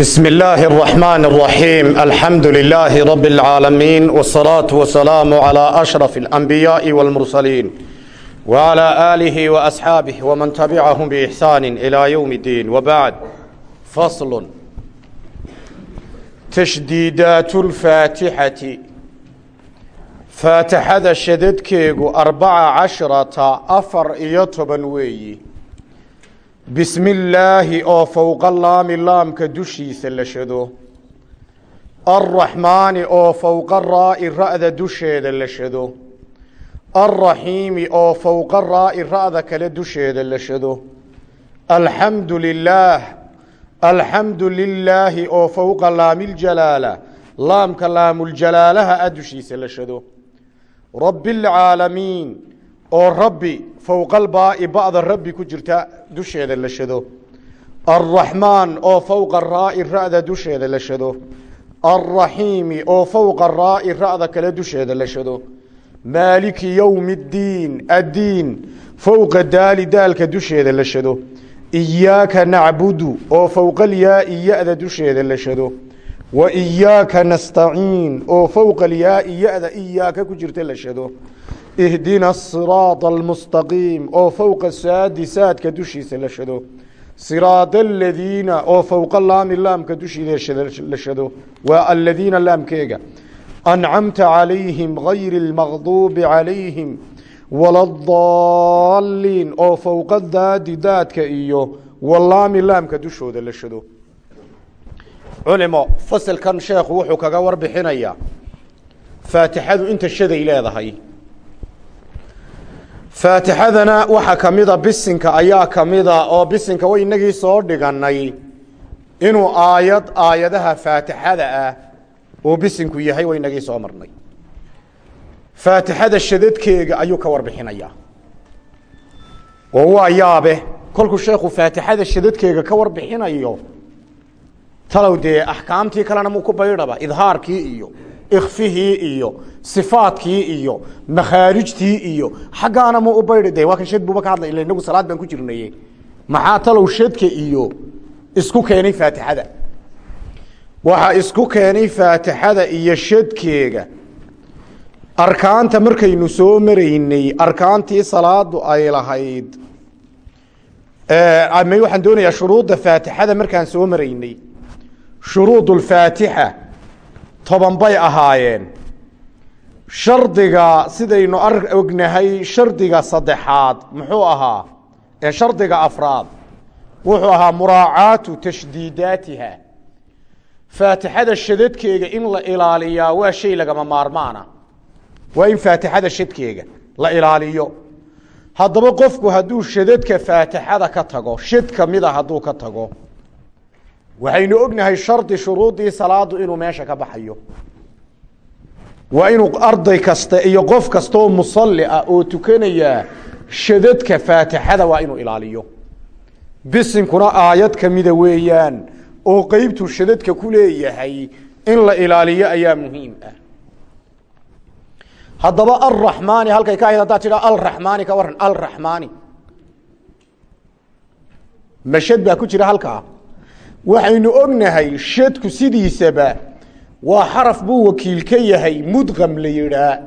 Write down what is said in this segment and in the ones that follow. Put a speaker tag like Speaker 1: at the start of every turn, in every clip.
Speaker 1: بسم الله الرحمن الرحيم الحمد لله رب العالمين والصلاة والسلام على أشرف الأنبياء والمرسلين وعلى آله وأصحابه ومن تبعهم بإحسان إلى يوم الدين وبعد فصل تشديدات الفاتحة فاتحة شددكيغو أربع عشرة أفر إيطبا ويي bismi illaahi oo fowqa laami laamka dushiisa la shado. Alraxmaani oo fowqa raa'i ra'da dusheeda la shado. Alraxiimi oo fowqa raa'i ra'da kale dusheeda la shado. Alxamdu lilaah alxamdu lilaahi oo fowqa laamiljalaala laamka laamuljalaalaha a dushiisa la shado. Rabbi alcaalamiin oo rabbi fowqalbaa'i ba'da rabbi ku jirta dusheeda la shado. Alraxmaan oo fowqa raa'i ra'da dusheeda la shado. Alraxiimi oo fowqa raa'i ra'da kale dusheeda la shado. Maaliki yowmi addiin addiin fowqa daali daalka dusheeda la shado. Iyaaka nacbudu oo fowqalyaai ya-da dusheeda la shado. Wa iyaaka nastaciin oo fowqalyaai ya-da iyaaka ku jirta la shado ihdina asiraada almustaqiim oo fowqa saadi saadka dushiisa la shado siraada aladiina oo fowqa laami laamka dushiisa la shado waa aladiina laamkeega ancamta calayhim gayri lmaqduubi calayhim waladaalliin oo fowqa daadi daadka iyo walaami laamka dushooda la shado culimo fasalkan sheekhu wuxuu kaga warbixinayaa faatixadu inta shaday leedahay faatixadana waxaa ka mida bisinka ayaa ka mida oo bisinka way inagii soo dhiganay inuu aayad aayadaha faatixada ah uu bisinku yahay way inagii soo marnay. Faatixada shadadkeega ayuu ka warbixinayaa. Oo waa yaabe kolkuu sheekhu faatixada shadadkeega ka warbixinayo talow dee axkaamtii kalena muu ku baydhaba idhaarkii iyo ikfihii iyo sifaadkii iyo makhaarijtii iyo xaggaana ma u baydha de waa kan shad buuba ka hadlay ila inagu salaad baan ku jirnaye maxaa talow shadka iyo isku keenay faatixada? Waxaa isku keenay faatixada iyo shadkeega arkaanta markaynu soo maraynay arkaantii salaadu ay lahayd waxaan doonayaa shuruudda faatixada markaan soo maraynay. Shuruud toban bay ahaayeen. Shardiga sidaynu ognahay shardiga saddexaad muxuu ahaa ee shardiga afraad wuxuu ahaa muraacaatu tashdiidaatiha. Faatixada shadadkeega in la ilaaliyaa waa shay lagama maarmaana. Waa in faatixada shadkeega la ilaaliyo. Haddaba qofku hadduu shadadka faatixada ka tago shad kamida hadduu ka tago waxaynu ognahay shardi shuruudii salaadu inuu meesha ka baxayo waa inuu arday kasta iyo qof kastaoo musalli ah oo tukanayaa shadadka faatixada waa inuu ilaaliyo bisinkuna aayad kamida weeyaan oo qeybtuu shadadka ku leeyahay in la ilaaliyo ayaa muhiim ah haddaba alraxmaani halkay ka ahayd haddaad tidhaa alraxmaani ka waran alraxmaani mashad baa ku jira halkaa waxaynu ognahay shadku sidiisaba waa xaraf buu wakiil ka yahay mudqam la yidhaa.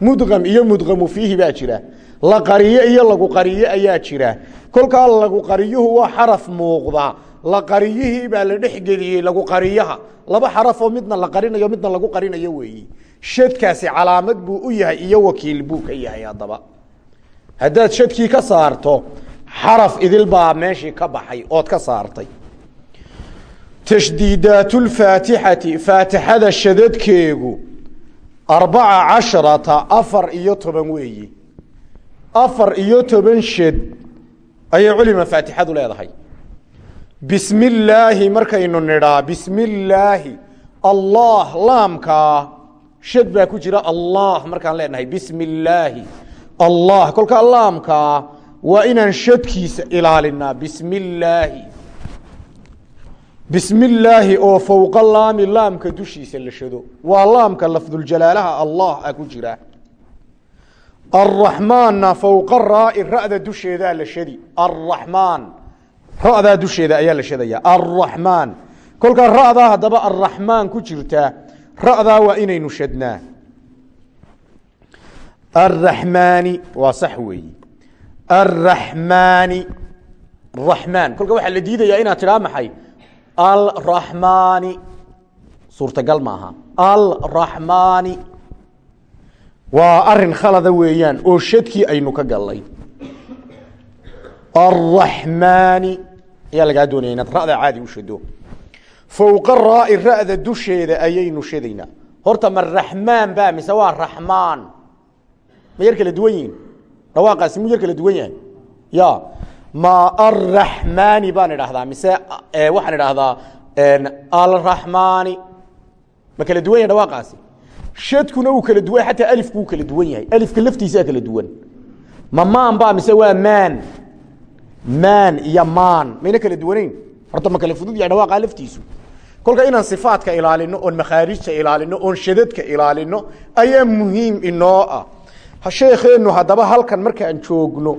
Speaker 1: Mudqam iyo mudqamu fiihi baa jira. La qariyo iyo lagu qariyo ayaa jira. Kolkaa lagu qariyuhu waa xaraf muuqda. La qariyihii baa la dhexgeliyey lagu qariyaha. Laba xarafoo midna la qarinayo midna lagu qarinayo weeyi. Shadkaasi calaamad buu u yahay iyo wakiil buu ka yahay haddaba. Haddaad shadkii ka saarto xaraf idil baa meeshii ka baxay ood ka saartay tashdiidaat lfaatixati faatixada shadadkeegu arbaca casharata afar iyo toban weeyi afar iyo toban shad ayay culima faatixadu leedahay bismi illaahi markaynu nidhaa bismi illaahi allah laamkaa shad baa ku jira allah markaan leenahay bismi illaahi allah kolkaa laamkaa waa inaan shadkiisa ilaalinaa bismi illaahi bismi illaahi oo fowqa laami laamka dushiisa la shado. Waa laamka lafduljalaalaha allah a ku jira. Alraxmaanna fowqa raa'i ra'da dusheedaa la shadi. Alraxmaan ra'daa dusheeda ayaa la shadaya. Alraxmaan kolkaa ra'daa haddaba arraxmaan ku jirtaa ra'daa waa inaynu shadnaa. Arraxmaani waa sax weeyi arraxmaani raxmaan kolka waxaa la diidayaa inaad tidhaa maxay alraxmaani suurtagal maaha. Alraxmaani waa arrin khalada weeyaan oo shadkii aynu ka gallay. Arraxmaani ayaa lagaa doonaya inaad ra'da caadi u shado fowqa raa'i ra'da dusheeda ayaynu shadaynaa horta ma raxmaan ba mise waa raxmaan ma yar kala duwan yihiin? Dhawaaqaasi mu yar kala duwan yahay? Ya ma arraxmaani baan idhaahdaa mise waxaan idhaahdaa alraxmaani ma kala duwan yahay dhawaaqaasi? Shadkuna uu kala duwan xataa alifku uu kala duwan yahay. Alifka laftiisaa kala duwan. Ma maan ba mise waa maan. Maan iyo maan. Mayna kala duwanayn? Horta ma kala fudud yahay dhawaaqa laftiisu. Kolka inaan sifaadka ilaalino oon makhaarijta ilaalino oon shadadka ilaalino ayaa muhiim inoo ah. Sheekheenu haddaba halkan markaan joogno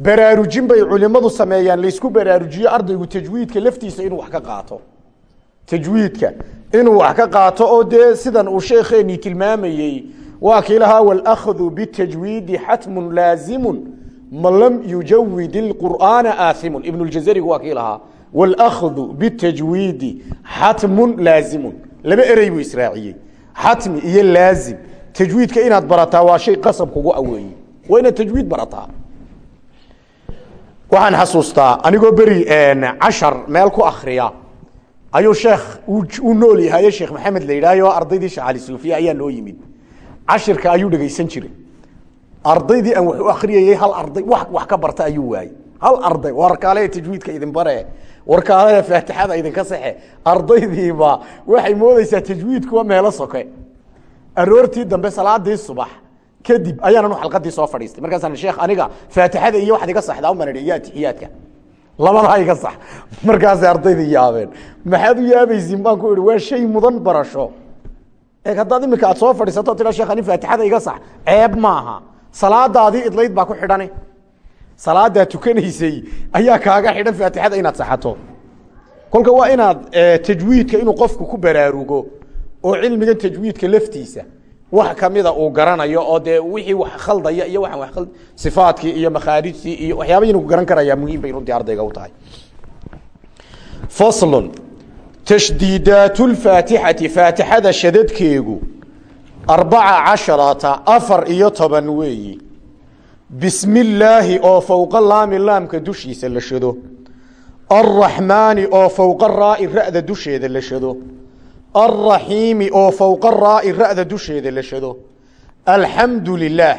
Speaker 1: baraarujin bay culimadu sameeyaan laysku baraarujiyo ardaygu tajwiidka laftiisa inuu wax ka qaato tajwiidka inuu wax ka qaato oo dee sidan uu sheekheenii tilmaamayey waa kii lahaa wاlأkhdu bالtajwiidi xatmu laazimu man lam yujawid اqur'aana aaimu ibn اljazarigu waa kii lahaa wاlأkhdu bالtajwiidi xatmu laazimu laba erey buu israaciyey xatmi iyo laazim tajwiidka inaad barataa waa shay qasab kugu aweeye waa inaad tajwiid barataa waxaan xasuustaa anigoo beri cashar meel ku akriya ayuu sheekh uu nool yahaye sheekh maxamed la yidhaayo ardaydii sheekh suufiya ayaa noo yimid. Cashirka ayuu dhegaysan jiray. Ardaydii aan wax u akriyayey hal arday wax ka barta ayuu waayey hal arday warkaale tajwiidka idin bare. Warkaale faatixada idinka saxe. Ardaydiiba waxay moodeysaa tajwiidkuwa meelo soke. Aroortii dambe salaadii subax kadib ayaanan xalqadii soo fadhiistay. Markaasaan sheekh aniga faatixada iyo waxaad iga saxdaa uman iyo atixiyaadka labadaa iga sax. Markaasay ardaydii yaabeen. Maxaad u yaabaysiin? Baan ku ihi waa shay mudan barasho. E haddaad imika aad soo fadhiisato tira sheekh ani faatixada iga sax. Ceeb maaha salaadaadii idlayd baa ku xidhane. Salaadaa tukanaysay ayaa kaaga xidhan faatixada inaad saxato. Kolka waa inaad tajwiidka inuu qofku ku baraarugo oo cilmigan tajwiidka laftiisa wax kamida uu garanayo oo dee wixii wax khaldaya iyo waxaan wax sifaadkii iyo makhaarijtii iyo waxyaaba inuu garan karayaa muhiim bay runtii ardayga u tahay. Faslun tashdiidaat lfaatixati faatixada shadadkeegu arbaca casharata afar iyo toban weeyi. Bismi illaahi oo fowqa laami laamka dushiisa la shado. Alraxmaani oo fowqa raa'i ra'da dusheeda la shado alraxiimi oo fowqa raa'i ra'da dusheeda la shado alxamdu lilaah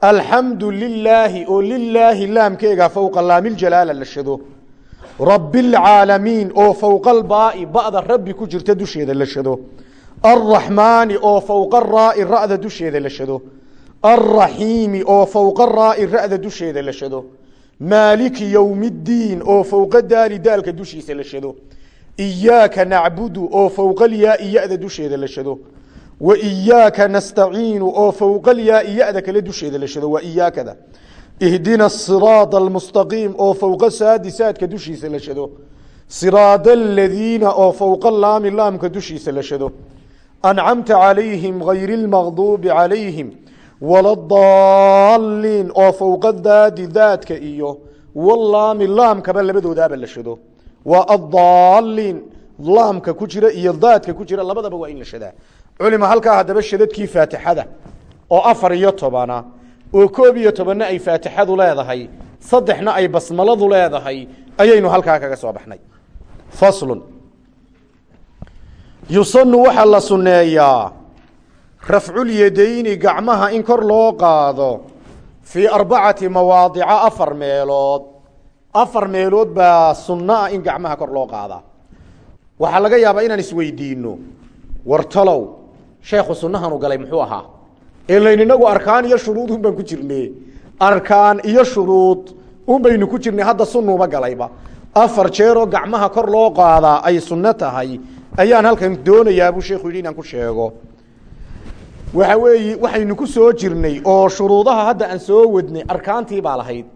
Speaker 1: alxamdu lilaahi oo lilaahi laamkeega fowqa laamiljalaala la shado rabbialcaalamiin oo fowqa albaa'i ba'da rabbi ku jirta dusheeda la shado alraxmaani oo fowqa raa'i ra'da dusheeda la shado alraxiimi oo fowqa raa'i ra'da dusheeda la shado maaliki yowmi ddiin oo fowqa daali daalka dushiisa la shado iyaaka nacbudu oo fowqa lyaai ya-da dusheeda la shado wa iyaaka nastaciinu oo fowqa lyaai ya-da kale dusheeda la shado waa iyaakada ihdina asiraada almustaqiim oo fowqa saadi saadka dushiisa la shado siraada aladiina oo fowqa laami laamka dushiisa la shado ancamta calayhim gayri lmaqduubi calayhim waladaalliin oo fowqa daadi daadka iyo walaami laamkaba labadoodaaba la shado waa adaalliin laamka ku jira iyo daadka ku jira labadaba waa in la shadaa. Culima halkaa haddaba shadadkii faatixada oo afar iyo tobana oo koob iyo tobanna ay faatixadu leedahay saddexna ay basmaladu leedahay ayaynu halkaa kaga soo baxnay. Faslun. Yusanu waxaa la sunneeyaa rafculyadayni gacmaha in kor loo qaado fii arbacati mawaadica afar meelood afar meelood baa sunno ah in gacmaha kor loo qaadaa waxaa laga yaabaa inaan isweydiino wartalow sheekhu sunnahanu galay muxuu ahaa? Ilayn inagu arkaan iyo shuruud un baan ku jirne arkaan iyo shuruud un baynu ku jirnay hadda sunuuba galayba. Afar jeeroo gacmaha kor loo qaadaa ay sunno tahay ayaan halkan doonayaa buu sheekhu yidhi inaan ku sheego. Waxa weeye waxaynu ku soo jirnay oo shuruudaha hadda aan soo wadnay arkaantii baa lahayd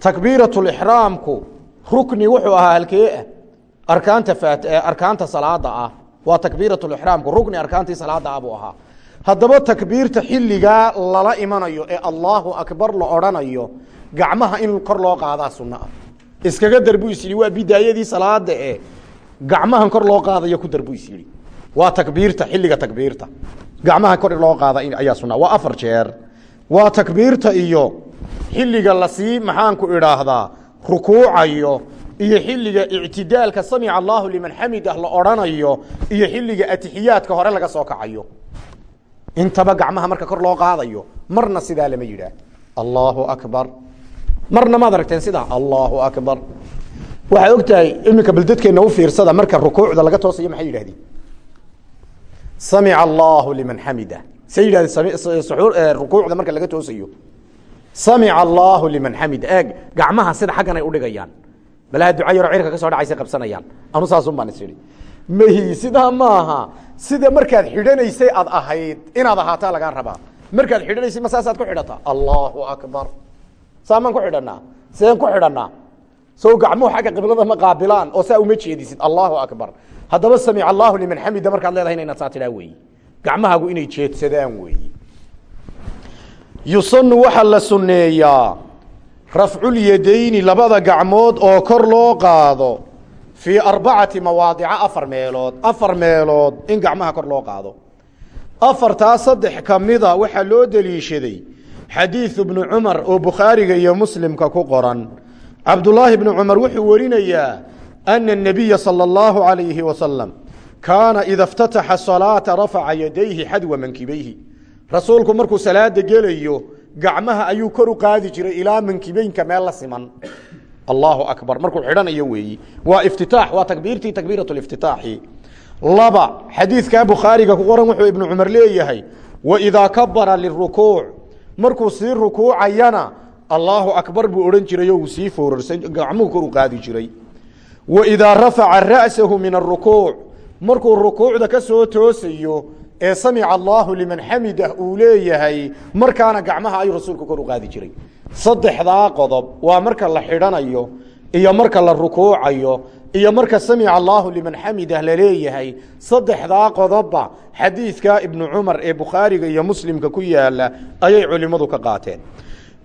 Speaker 1: takbiiratulixraamku rukni wuxuu ahaa halkee ah arkaanta arkaanta salaada ah. Waa takbiiratulixraamku rukni arkaantii salaada ah buu ahaa. Haddaba takbiirta xilligaa lala imanayo ee allaahu akbar la odhanayo gacmaha in kor loo qaadaa sunno ah. Iskaga dar buu is yidhi waa bidaayadii salaada e gacmahan kor loo qaadayo ku dar buu is yidhi. Waa takbiirta xilliga takbiirta. Gacmaha kor loo qaada ayaa sunna. Waa afar jeer. Waa takbiirta iyo xilliga la sii maxaanku idhaahdaa rukuucayo iyo xilliga ictidaalka samica allaahu liman xamidah la odhanayo iyo xilliga atixiyaadka hore laga soo kacayo. Intaba gacmaha marka kor loo qaadayo marna sidaa lama yidhaah. Allaahu akbar. Marna maad aragteen sidaa allaahu akbar. Waxaad og tahay iminka baldadkeenna u fiirsada marka rukuucda laga toosayo maxay yidhahdeen samica allaahu liman xamida say yidhahdeen rukuucda marka laga toosayo samica allaahu liman xamida eeg gacmaha sida xaggan ay udhigayaan balaha duca yaro cirka ka soo dhacaysay qabsanayaan. Anu saasun baan is idhi sidaa maaha? Sida markaad xidhanaysay aad ahayd inaad ahaataa lagaa rabaa. Markaad xidhanaysay ma saasaad ku xidhataa allaahu akbar. Saamaan ku xidhanaa seen ku xidhanaa sow gacmuhu xagga qiblada ma qaabilaan oo saa uma jeedisid. Allaahu akbar. Haddaba samica allaahu liman xamida markaad leedahayna inaad saa tidhaa weeyi. Gacmahaagu inay jeedsadaan weeyi yusanu waxaa la sunneeyaa rafculyadayni labada gacmood oo kor loo qaado fii arbacati mawaadica afar meelood afar meelood in gacmaha kor loo qaado afartaa saddex ka mida waxaa loo deliishaday xadiidu bnu cumar oo bukhaariga iyo muslimka ku qoran cabdulaahi bnu cumar wuxuu warinayaa ana الnabiya salى اllahu عalayhi wasalam kaana ida اftataxa salaata rafaca yadayhi xadwa mankibayhi rasuulku markuu salaada gelayo gacmaha ayuu kor u qaadi jiray ilaa mankibeynka meel la siman. Allahu akbar. Markuu xidhanayo weeyi waa iftitaax waa takbiirtii takbiirat اliftitaaxi laba xadiidkaa bukhaariga ku qoran wuxuu ibnu cumar leeyahay waidaa kabara lirukuuc markuu sii rukuucayana allaahu akbar buu odhan jiray oo uu sii foorarsan gacmuhu kor u qaadi jiray. Waidaa rafaca ra'sahu min arukuuc markuu rukuucda ka soo toosayo ee samica allaahu liman xamidah uu leeyahay markaana gacmaha ayuu rasuulku kor u qaadi jiray. Saddexdaa qodob waa marka la xidhanayo iyo marka la rukuucayo iyo marka samica allaahu liman xamidah la leeyahay saddexdaa qodobba xadiidka ibnu cumar ee bukhaariga iyo muslimka ku yaalla ayay culimmadu ka qaateen.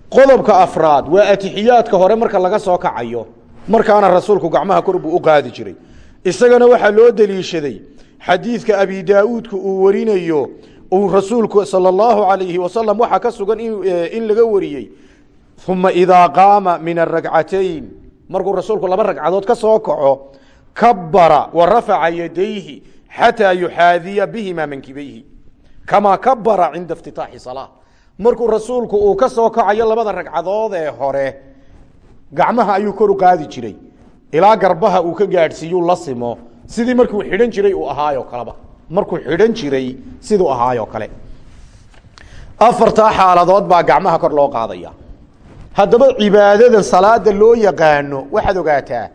Speaker 1: Qodobka afraad waa atixiyaadka hore marka laga soo kacayo markaana rasuulku gacmaha kor buu u qaadi jiray. Isagana waxaa loo deliishaday xadiidka abi daauudka uu warinayo uu rasuulku sal اllahu alayhi wasalam waxaa ka sugan in laga wariyey uma idaa qaama min aragcatayn markuu rasuulku laba ragcadood ka soo kaco kabara wa rafaca yadayhi xataa yuxaadiya bihima mankibayhi kamaa kabara cinda iftitaaxi salaa markuu rasuulku uu ka soo kacayo labada ragcadood ee hore gacmaha ayuu kor u qaadi jiray. Ilaa garbaha uu ka gaadhsiiyuu la simo sidii markuu xidhan jiray uu ahaayo kaleba. Markuu xidhan jiray siduu ahaayoo kale. Afartaa xaaladood baa gacmaha kor loo qaadaya. Haddaba cibaadada salaada loo yaqaano waxaad ogaataa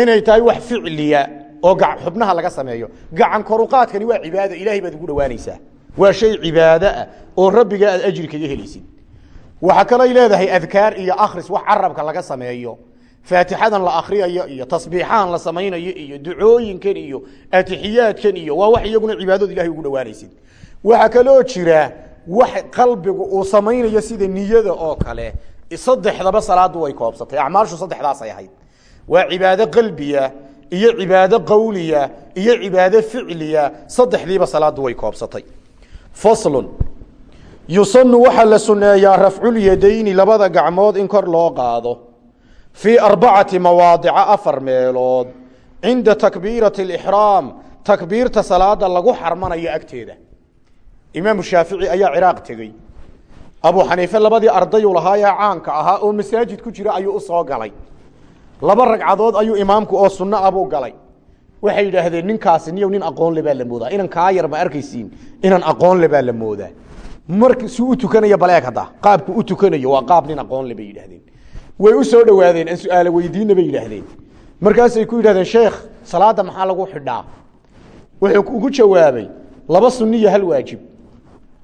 Speaker 1: inay tahay wax ficliya oo xubnaha laga sameeyo. Gacan koruqaadkani waa cibaado ilahay baad ugu dhawaanaysaa waa shay cibaado ah oo rabbiga aad ajri kaga helaysid. Waxaa kalay leedahay adkaar iyo akhris wax carabka laga sameeyo faatixadan la akriyayo iyo tasbiixahan la samaynayo iyo ducooyinkan iyo atixiyaadkan iyo waa wax iyaguna cibaadadu ilahay ugu dhawaanaysid. Waxaa kaloo jira wax qalbigu uu samaynayo sida niyada oo kale saddexdaba salaadu way koobsatay acmaashu saddexdaasay ahayd. Waa cibaado qalbiya iyo cibaado qawliya iyo cibaado ficliya saddexdiiba salaadu way koobsatay. Faslun. Yusanu waxaa la suneeyaa rafculyadayni labada gacmood in kor loo qaado fii arbacati mawaadica afar meelood cinda takbiirati alixraam takbiirta salaada lagu xarmanayo agteeda imaamu shaafici ayaa ciraaq tegey abu xaniife labadii ardayu lahaayee caanka ahaa oo masaajid ku jira ayuu u galay laba ragcadood ayuu imaamku oo sunno ah buu galay waxay yidhaahdeen ninkaasi niyow nin aqoon baa la moodaa inan kaa yar ma arkaysiin inan aqoon baa la moodaa mark suu u tukanaya baleeg hadda qaabku u tukanayo waa qaab nin aqoon bay yidhahdeen way u soo dhowaadeen aan su'aalo weydiinna bay yidhaahdeen. Markaasay ku yidhahdeen sheekh salaada maxaa lagu xidhaa? Wuxuu ugu jawaabay laba sunni hal waajib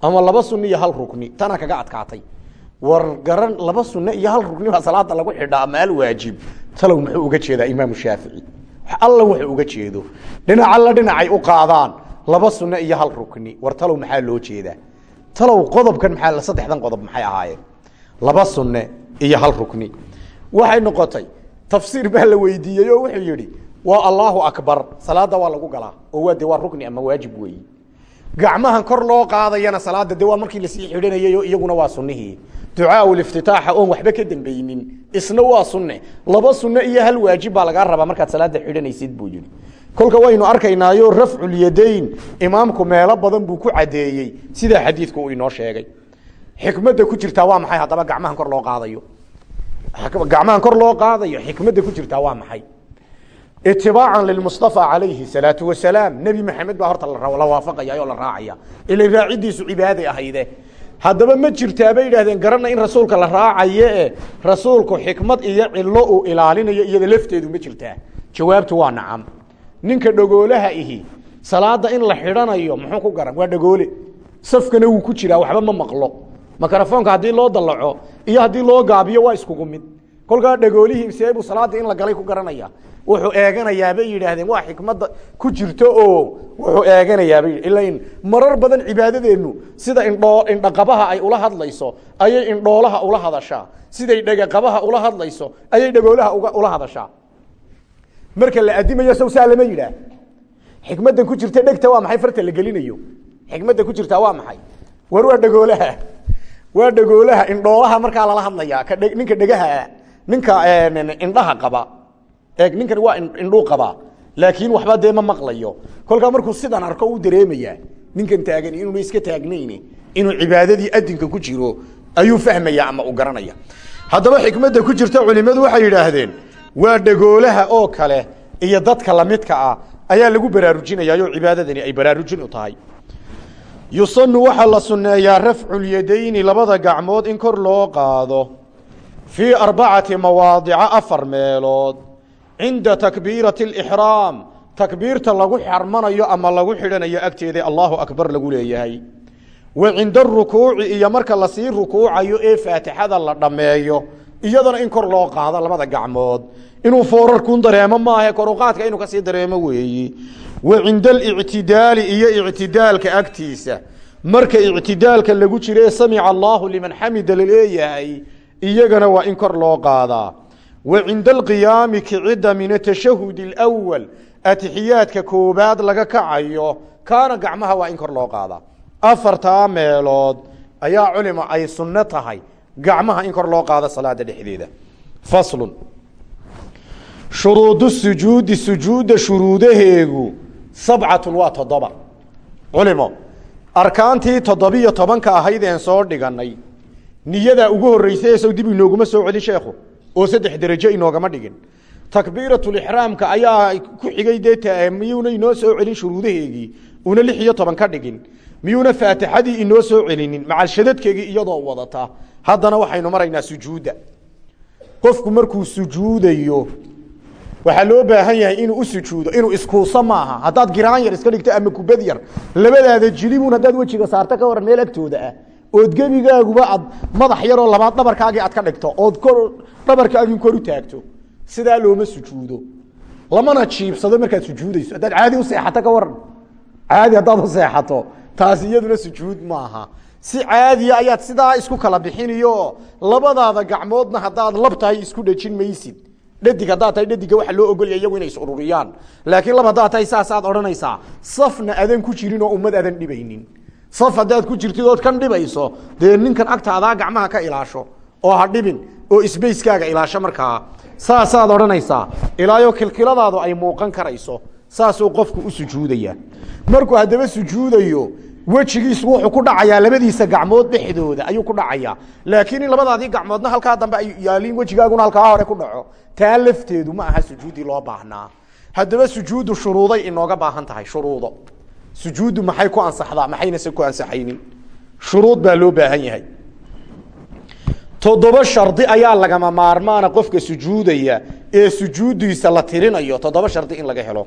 Speaker 1: ama laba sunni hal rukni. Tana kaga adkaatay. War garan laba sunne iyo hal rukni baa salaada lagu xidhaa ama waajib. Talow muxuu uga jeedaa imaamu shaafici. Alla wuxuu uga jeedo. Dhinac alla dhinacay u qaadaan laba sunno iyo hal rukni. War talow maxaa loo jeedaa? Talow qodobkan maxaa saddexdan qodob maxay ahaayeen laba sunne iyo hal rukni. Waxay noqotay tafsiir baa la weydiiyey oo wuxuu yidhi waa allaahu akbar. Salaada waa lagu galaa oo waa de waa rukni ama waajib weeyi. Gacmahan kor loo qaadayana salaada de waa markii la sii xidhanayay oo iyaguna waa sunnihii. Ducaa liftitaaxa oon waxba ka dambeynin isna waa sunne. Laba sunne iyo hal waajib baa lagaa rabaa markaad salaada xidhanaysid buu yihi kolka waynu arkaynaayo rafculyadayn imaamku meelo badan buu ku cadeeyey. Sidaa xadiidku uu inoo sheegay xikmadda ku jirtaa waa maxay haddaba gacmahan kor loo qaadayo? Gacmahan kor loo qaadayo xikmadda ku jirtaa waa maxay? Itibaacan lilmustafa calayhi salaatu wasalaam nebi maxamed baa horta la waafaqaya oo la raacaya. Ila raacidiisu cibaaday ahayde. Haddaba ma jirtaa bay yidhahdeen garanna in rasuulka la raacayo e rasuulku xikmad iyo cilo uu ilaalinayo iyada lafteedu ma jirtaa. Jawaabtu waa nacam. Ninka dhagoolaha ihi salaada in la xidhanayo muxuu ku garan? Waa dhagoole. Safkana wuu ku jiraa waxba ma maqlo mikrofoonka haddii loo dallaco iyo haddii loo gaabiyo waa iskugu mid. Kolkaa dhagoolihii seebuu salaada in la galay ku garanaya wuxuu eeganayaa bay yidhaahdeen waa xikmadda ku jirto oo wuxuu eeganayaabay ilain marar badan cibaadadeennu sida indhoo indhaqabaha ay ula hadlayso ayay indhoolaha ula hadashaa. Siday dhegaqabaha ula hadlayso ayay dhagoolaha ula hadashaa. Marka la adimayo sawsaa lama yidhaah. Xikmaddan ku jirta dhegta waa maxay? Farta la gelinayo. Xikmadda ku jirtaa waa maxay? War waa dhagoolaha waa dhagoolaha indhoolaha markaa lala hadlayaa. Ka ninka dhegaha ninka indhaha qaba. Ninkan waa indhuu qabaa laakiin waxba dee ma maqlayo. Kolkaa markuu sidan arko u dareemayaa ninkan taagan inuuna iska taagnayn inuu cibaadadii adinka ku jiro ayuu fahmaya ama u garanaya. Haddaba xikmadda ku jirta culimadu waxay yidhaahdeen waa dhagoolaha oo kale iyo dadka lamidka ah ayaa lagu baraarujinayaayoo cibaadadani ay baraarujin u tahay yusanu waxaa la sunneeyaa rafculyadayni labada gacmood in kor loo qaado fii arbacati mawaadica afar meelood cinda takbiirati alixraam takbiirta lagu xarmanayo ama lagu xidhanayo agteeda allahu akbar lagu leeyahay. Wa cinda arukuuci iyo marka la sii rukuucayo ee faatixada la dhammeeyo iyadana in kor loo qaado labada gacmood. Inuu foorarkun dareemo maahe koruqaadka inuu ka sii dareemo weeyi wa cinda alictidaali iyo ictidaalka agtiisa. Marka ictidaalka lagu jiro ee samica allaahu liman xamida la leeyahay iyagana waa in kor loo qaadaa wa cinda alqiyaami kicidda min atashahud alawal atixiyaadka koobaad laga kacayo kaana gacmaha waa in kor loo qaadaa afartaa meelood ayaa culima ay sunno tahay gacmaha in kor loo qaado salaada dhexdeeda. Faslun. Shuruudu sujuudi sujuudda shuruudaheegu sabcatun waa toddoba. Culimo arkaantii toddobiyo tobanka ahayd een soo dhiganay niyadaa ugu horreysay ee sow dib inooguma soo celin sheekhu oo saddex derajo inoogama dhigin. Takbiiratulixraamka ayaa ku xigay dee miyuuna inoo soo celin shuruudaheegii una lix iyo toban ka dhigin. Miyuuna faatixadii inoo soo celinin macalshadadkeegii iyadoo wadata. Haddana waxaynu maraynaa sujuudda. Qofku markuu sujuudayo waxaa loo baahan yahay inuu u inuu iskuuso maaha. Haddaad giraan yar iska dhigto ama kubad yar labadaada jilibuun haddaad wejiga saarto ka waran meel agtooda ah. Ood gebigaaguba aad madax yaroo labaad dhabarkaagii aad ka dhigto ood kor dhabarkaagii kor u taagto sidaa looma sujuudo. Lamana jiibsado markaad sujuudayso. Haddaad caadi u seexato ka waran caadi haddaad u seexato taasi iyaduna sujuud maaha. Si caadiya ayaad sidaa isku kala bixiniyo labadaada gacmoodna haddaad lab tahay isku dhejin maysid dhadig haddaad tahay dhadiga waxaa loo ogolya iyagu inay is ururiyaan laakiin lab haddaad tahay saasaad odhanaysaa safna adan ku jirin oo ummad adan dhibaynin. Saf haddaad ku jirtid ood kan dhibayso dee ninkan agtaadaa gacmaha ka ilaasho oo ha dhibin oo isbayskaaga ilaasho markaa. Saasaad odhanaysaa ilaayo kilkiladaadu ay muuqan karayso saasuu qofku u sujuudaya. Markuu haddaba sujuudayo wejigiisu wuxuu ku dhacayaa labadiisa gacmood dhexdooda ayuu ku dhacayaa laakiin in labadaadii gacmoodna halkaa dambe ay yaaliin wejigaaguna halkaa hore ku dhaco. Taa lafteedu ma aha sujuuddii loo baahnaa. Haddaba sujuuddu shuruuday inooga baahan tahay shuruudo. Sujuuddu maxay ku ansaxdaa? Maxaynase ku ansaxaynin? Shuruud baa loo baahan yahay. Toddoba shardi ayaa lagama maarmaana qofka sujuudaya ee sujuuddiisa la tirinayo toddoba shardi in laga helo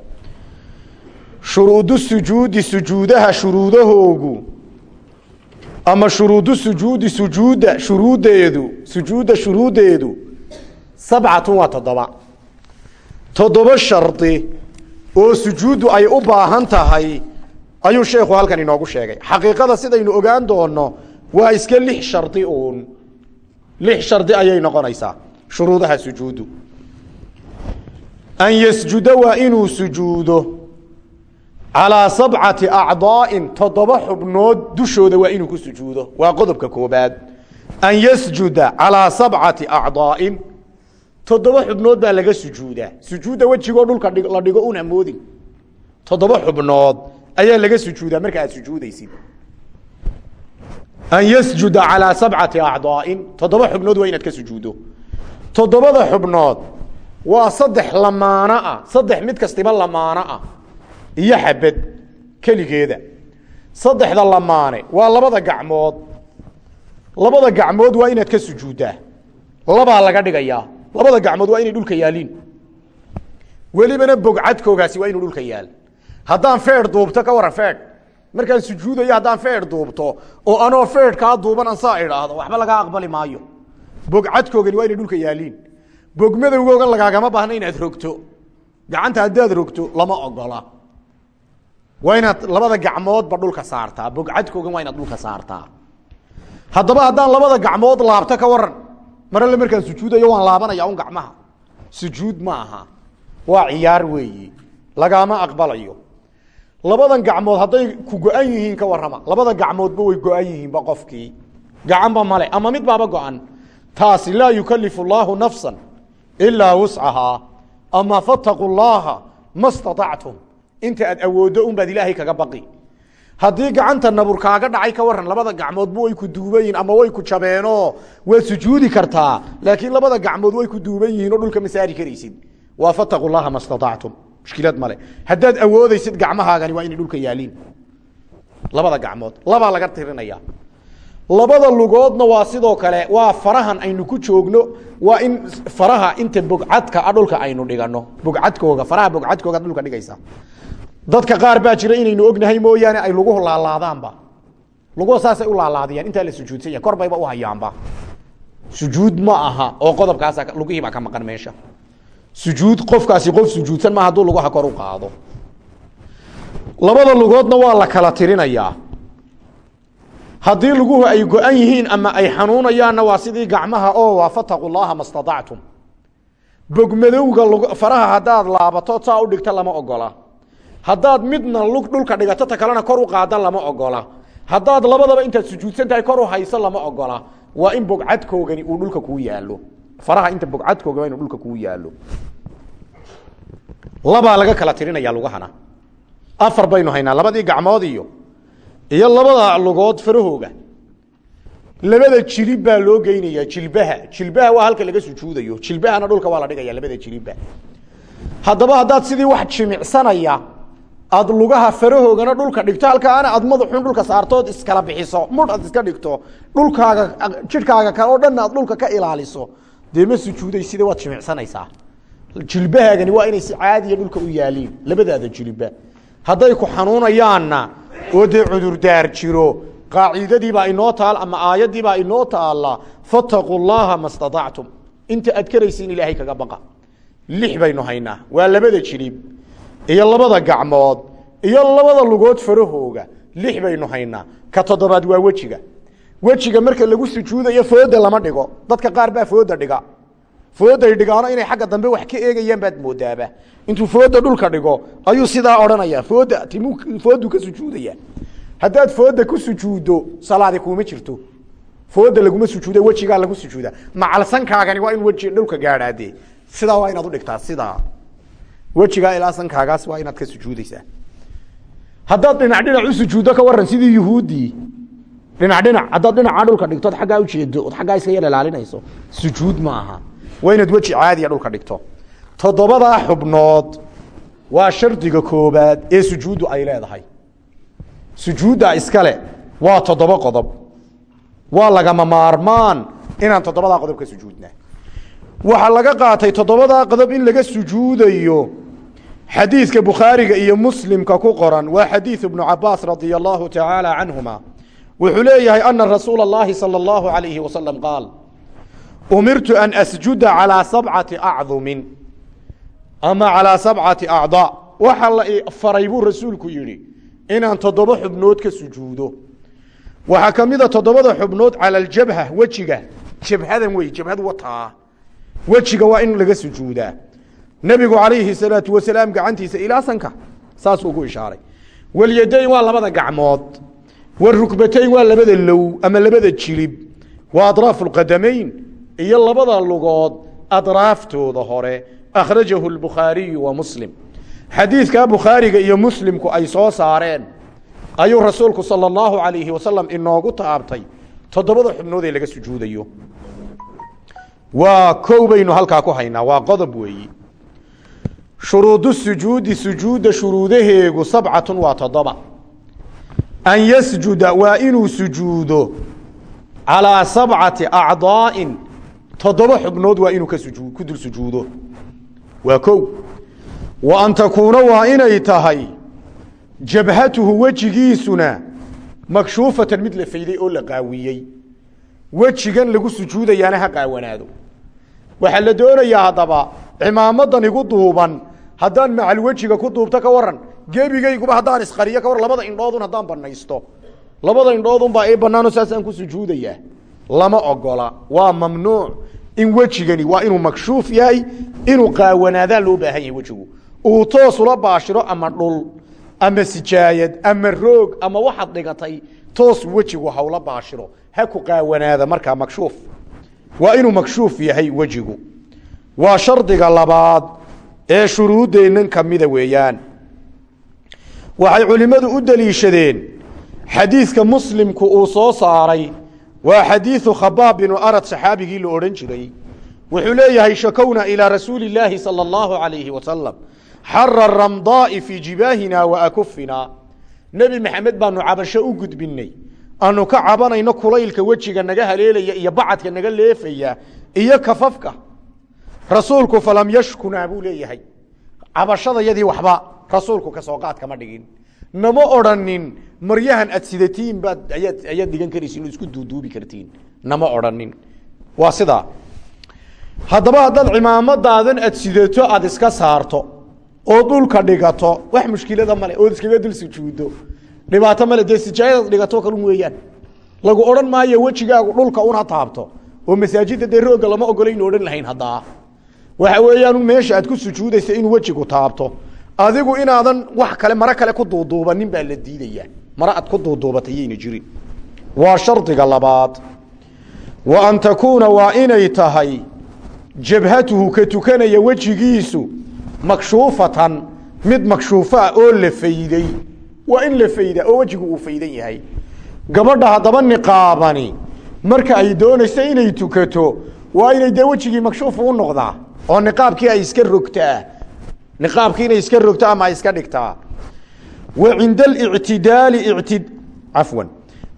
Speaker 1: shuruudu sujuudi sujuudaha shuruudahoogu. Ama shuruudu sujuudi sujuudda shuruuddeedu sujuudda shuruuddeedu sabcatun waa toddoba. Toddoba shardi oo sujuuddu ay u baahan tahay ayuu sheekhu halkan inoogu sheegay. Xaqiiqada sidaynu ogaan doonno waa iska lix shardi uun. Lix shardi ayay noqonaysaa shuruudaha sujuuddu an yasjuda waa inuu sujuudo calaa sabcati acdaa'in toddoba xubnood dushooda waa inuu ku sujuudo. Waa qodobka koobaad. An yasjuda calaa sabcati acdaa'in toddoba xubnood baa laga sujuudaa sujuudda wejigoo dhulka la dhigo una moodin. Toddoba xubnood ayaa laga sujuudaa marka aad sujuudaysid. An yasjuda calaa sabcati acdaa'in toddoba xubnood waa inaad ka sujuuddo toddobada xubnood waa saddex lamaano ah saddex mid kastiba lamaano ah iyo xabad keligeeda. Saddexda lamaane waa labada gacmood. Labada gacmood waa inaad ka sujuuddaa labaa laga dhigayaa. Labada gacmood waa inay dhulka yaaliin welibana bogcadkoogaasi waa inuu dhulka yaal. Haddaan feedh duubto ka waran feedh markaan sujuudayo haddaan feedh duubto oo anoo feedh kaa duuban an saa idhaahdo waxba lagaa aqbali maayo. Bogcadkoogani waa inay dhulka yaaliin bogmadowgoogan lagaagama baahna inaad rogto. Gacanta haddaad rogto lama ogola waa inaad labada gacmoodba dhulka saartaa. Bogcadkoogan waa inaad dhulka saartaa. Haddaba haddaan labada gacmood laabto ka waran mar markaan sujuudayo waan laabanaya un gacmaha. Sujuud ma aha. Waa ciyaar weeyi. Lagaama aqbalayo. Labadan gacmood hadday ku go-an yihiin ka warrama. Labada gacmoodba way go-an yihiinba qofkii. Gacanba male ama mid baaba go-an taasi laa yukalifu llaahu nafsa ilaa wuscahaa ama fataquu llaaha ma staطactum inta aad awooddo un baad ilaahay kaga baqi. Haddii gacanta nabur kaaga dhacay ka waran labada gacmoodba way ku duuban yihiin ama way ku jabeenoo waad sujuudi kartaa. Laakiin labada gacmood way ku duuban yihiin oo dhulka ma karaysid. Waa fataquu llaha ma male haddaad awoodaysid gacmahaagani waa inay dhulka yaaliin labada gacmood. Labaa laga tirinaya. Labada lugoodna waa sidoo kale waa farahan aynu ku joogno waa in faraha inta bogcadka a dhulka aynu dhigano. Bogcadkooga faraha bogcadkooga dhulka dhigaysa dadka qaar baa jira inaynu ognahay mooyaane ay luguhu laalaadaanba. Luguhu saasay u laalaadiyaan intaa la sujuudsanya kor u hayaanba. Sujuud ma aha oo qodobkaasa lugihii baa ka maqan meesha. Sujuud qofkaasi qof sujuudsan ma hadduu lugaha kor u qaado. Labada lugoodna waa la kala tirinayaa. Haddii luguhu ay go-an yihiin ama ay xanuunayaanna waa sidii gacmaha oo waa fataquu llaha ma staطactum bogmadowga faraha haddaad laabato saa u dhigta lama ogola haddaad midna lug dhulka dhigato ta kalena kor u qaada lama ogola. Haddaad labadaba intaad sujuudsan tahay kor u hayso lama ogola. Waa in bogcadkoogani uu dhulka kuu yaalo faraha inta bogcadkooga waa inuu dhulka kuu yaalo labaa laga kala tirinaya lugahana. Afar baynu haynaa labadii gacmood iyo iyo labada lugood farahooga. Labada jilib baa loo geynaya jilbaha. Jilbaha waa halka laga sujuudayo. Jilbahana dhulka waa la dhigaya labada jilibba. Haddaba haddaad sidii wax jimicsanaya aad lugaha farahoogana dhulka dhigto halkaana aad madaxun dhulka saartood iskala bixiso. Mudh aad iska dhigto dhulkaaga jidhkaaga kale oo dhanna aad dhulka ka ilaaliso. Dee ma sujuuday sida waad jimicsanaysaa? Jilbahaagani waa inay si caadiya dhulka u yaaliin labadaada jilibba hadday ku xanuunayaanna oo dee cudurdaar jiro. Qaacidadiibaa inoo taal ama aayadiibaa inoo taala fataquu ma staطactum inta aad karaysiin ilaahay kaga baqa. Lix baynu haynaa waa labada jilib iyo labada gacmood iyo labada lugood farahooga lix baynu haynaa ka toddobaad waa wejiga. Wejiga marka lagu sujuudayo fooda lama dhigo. Dadka qaar baa fooda dhiga. Fooday dhigaano inay xagga dambe wax ka eegayaan baad moodaaba. Intuu fooda dhulka dhigo ayuu sidaa odhanaya fooda timu foodu ka sujuudaya haddaad fooda ku sujuuddo salaadi kuuma jirto. Fooda laguma sujuuda wejigaa lagu sujuuda macalsankaagani waa in weji dhulka gaadhaade sidaa waa inaad udhigtaa sidaa wejigaa ilaa sankaagaas waa inaad ka sujuudaysaa haddaad dhinac dhinac u sujuuddo ka waran sidii yuhuuddii dhinac dhinac haddaad dhinacaa dhulka dhigto od aggaa ujeedo od aggaa iska yar ilaalinayso sujuud ma aha. Waa inaad weji caadiya dhulka dhigto? Toddobadaa xubnood. Waa shardiga koobaad ee sujuuddu ay leedahay. Sujuudda iskale waa toddoba qodob. Waa lagama maarmaan inaan toddobadaa qodob ka sujuudna waxaa laga qaatay toddobadaa qodob in laga sujuudayo xadiidka bukhaariga iyo muslimka ku qoran waa xadiid ibnu cabaas radia allahu tacaala canhuma wuxuu leeyahay ana rasuula اllahi salى اllahu alayhi wasalam qaal umirtu an asjuda calىa sabcati acdumin ama calaa sabcati acdaa waxa la faray buu rasuulku yidhi inaan toddoba xubnood ka sujuudo waxaa ka mida toddobada xubnood cala aljabha wejiga jabhadan wey jabhad wataa wejiga waa in laga sujuudaa nebigu calayhi salaatu wasalaam gacantiisa ilaa sanka saas ugu ishaaray. Walyadayn waa labada gacmood warukbatayn waa labada low ama labada jilib waa adraafu lqadamayn iyo labada lugood adraaftooda hore akhrajahu lbukhaariyu wa muslim. Xadiidkaa bukhaariga iyo muslimku ay soo saareen ayuu rasuulku sala allahu alayhi wasalam inoogu taabtay toddobada xubnood ee laga sujuudayo. Waa kow baynu halkaa ku haynaa waa qodob weeyi shuruudu sujuudi sujuudda shuruudaheegu sabcatun waa toddoba an yasjuda waa inuu sujuudo calaa sabcati acdaa'in toddoba xubnood waa inuu ku dul sujuudo waa kow wa an takuuna waa inay tahay jabhatuhu wejigiisuna makshuufatan mid la fayday oo la qaawiyey wejigan lagu sujuudayaana ha qaawanaado waxaa la doonayaa haddaba cimaamadan igu duuban haddaan macal wejiga ku duubto ka waran gebigayguba haddaan isqariyo ka waran labada indhoodun haddaan banaysto labada indhoodunbaa ii banaano saasaan ku sujuudayaa lama ogola waa mamnuuc. In wejigani waa inuu makshuuf yahay inuu qaawanaadaa loo baahan yahay wejigu. Uu toos ula baashiro ama dhul ama sijaayad ama roog ama waxaad dhigatay toos wejigu hawla baashiro. Ha ku qaawanaada markaa makshuuf. Waa inuu makshuuf yahay wejigu. Waa shardiga labaad ee shuruuddeennan kamida weeyaan. Waxay culimmadu u deliishadeen xadiidka muslimku uu soo saaray waa xadiidu khabaab binu arad saxaabigii la odhan jiray. Wuxuu leeyahay shakowna ilaa rasuuli illaahi sala allahu alayhi wasalam xara ramdaai fii jibaahina wa akufina nebi maxamed baanu cabasho u gudbinay aanu ka cabanayno kulaylka wejiga naga haleelaya iyo bacadka naga leefaya iyo kafafka rasuulku falam yashkunaa buu leeyahay. Cabashadayadii waxba rasuulku ka soo qaad kama dhigin. Nama odrhanin maryahan aad sidatiin baad ayaad ayaad dhigan karaysin oo isku duuduubi kartiin. Nama odrhanin waa sidaa haddaba haddaad cimaamadaadan aad sidato aada iska saarto oo dhulka dhigato wax mushkilada male ood iskaga dul sujuuddo dhibaato male dee sijaayadaad dhigato kalun weeyaan. Lagu odhan maayo wejigaagu dhulka una taabto oo masaajidda dee roogga lama ogolaynu odhan lahayn haddaa waxa weeyaan meesha aad ku sujuudaysa inuu wejigu taabto. Adigu inaadan wax kale maro kale ku duuduubanin baa la diidayaa. Maro aad ku duuduubatay yayna jirin. Waa shardiga labaad. Wa an takuuna waa inay tahay jabhatuhu ka tukanaya wejigiisu makshuufatan mid makshuufa oo la fayday. Waa in la fayda oo wejigu uu faydan yahay. Gabadha haddaba niqaabani. Marka ay doonayso inay tukato waa inay dee wejigii makshuuf u noqdaa oo niqaabkii ay iska rogtaa? Niqaabkii inay iska rogto ama iska dhigtaa? Wa cinda alictidaali icti cafwan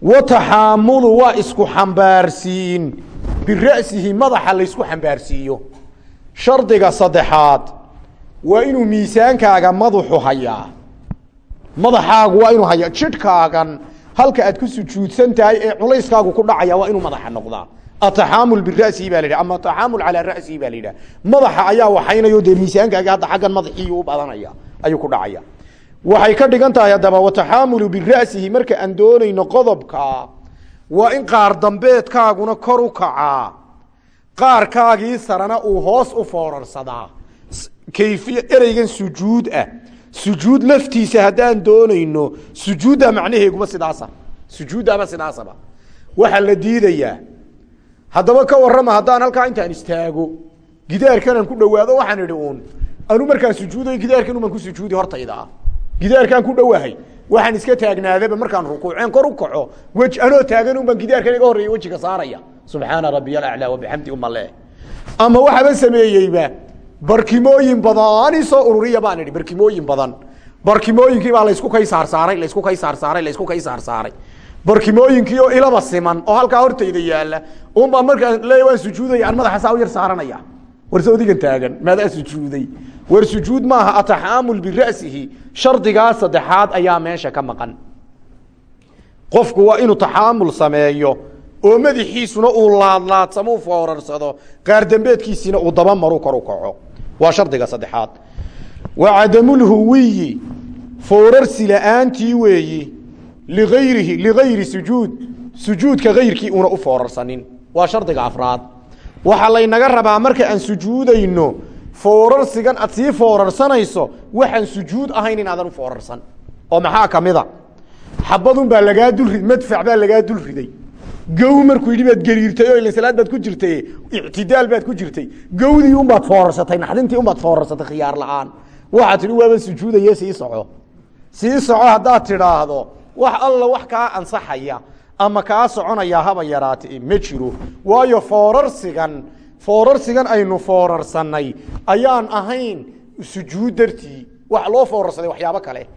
Speaker 1: wa taxaamulu waa isku xambaarsiin. Bira'sihi madaxa laysku xambaarsiiyo. Shardiga saddexaad waa inuu miisaankaaga madaxu hayaa. Madaxaagu waa inuu hayaa. Jidhkaagan halka aad ku sujuudsan tahay ee culayskaagu ku dhacaya waa inuu madaxa noqdaa ataxaamul birasihi ba la yidhah ama ataxaamul calaa ra'sihi ba madaxa ayaa waxaynayo dee miisaankaaga hadda xaggan madaxii u badanaya ayuu ku dhacaya. Waxay ka dhigan tahay haddaba wataxaamulu bira'sihi. Marka aan doonayno qodobka waa in qaar dambeedkaaguna kor u kacaa qaarkaagii sarana uu hoos u foorarsadaa. Kayfiya ereygan sujuud ah. Sujuud laftiisa haddaan doonayno sujuudda macnaheeguba sidaasa. Sujuuddaaba sidaasaba. Waxaa la diidayaa haddaba ka warrama haddaan halkaa intaan istaago gidaarkanaan ku dhowaado waxaan idhi uun anu markaan sujuudayo gidaarkan umaan ku sujuudi hortayda. Ah gidaarkaan ku dhowahay. Waxaan iska taagnaadaba markaan rukuuceen kor u kaco. Wej anoo taagan un baan gidaarkan iga horreeya wejiga saaraya. Subxaana rabiy alaclaa wabixamdi umale ama waxaaba sameeyeyba barkimooyin badan isoo ururiya baan idhi barkimooyin badan. Barkimooyinkii baa laysku kay saarsaaray laysku kay saarsaaray laysku kay saarsaaray barkimooyinkii oo ilaba siman oo halkaa hortayda yaalla unbaa markaan le waan sujuudaya aan madaxa saa u yar saaranaya. War sawdigan taagan maadaa sujuuday. War sujuud maaha ataxaamul bira'sihi shardigaa saddexaad ayaa meesha ka maqan. Qofku waa inuu taxaamul sameeyo oo madaxiisuna uu laadlaadsamo u foorarsado qaar dambeedkiisiina uu dabamaru kor u kaco. Waa shardiga saddexaad. Wa cadamulhuwiyi foorarsi la'aantii weeyi ligayrihi ligayri sujuud sujuudka gayrkii una u foorarsanin. waa shardiga afraad. waxaa laynaga rabaa marka aan sujuudayno foorarsigan aad sii foorarsanayso waxaan sujuud ahayn inaadan u foorarsan. oo maxaa ka mida? xabadun baa lagaa dulrid madfac baa lagaa dul riday. gow markuu yidhi gariirtay oo ila salaad ku jirtay ictidaal baad ku jirtay gowdii unbaad foorarsatay naxdintii unbaad foorarsatay khiyaar la'aan. waxaad tidhi waaba sujuudaye sii soco. sii soco haddaad tidhaahdo wax alla wax kaa ansaxaya ama kaa soconaya haba yaraate ma jiro. Waayo foorarsigan foorarsigan aynu foorarsanay. Ayaan ahayn sujuud dartii wax loo foorarsaday waxyaabo kale.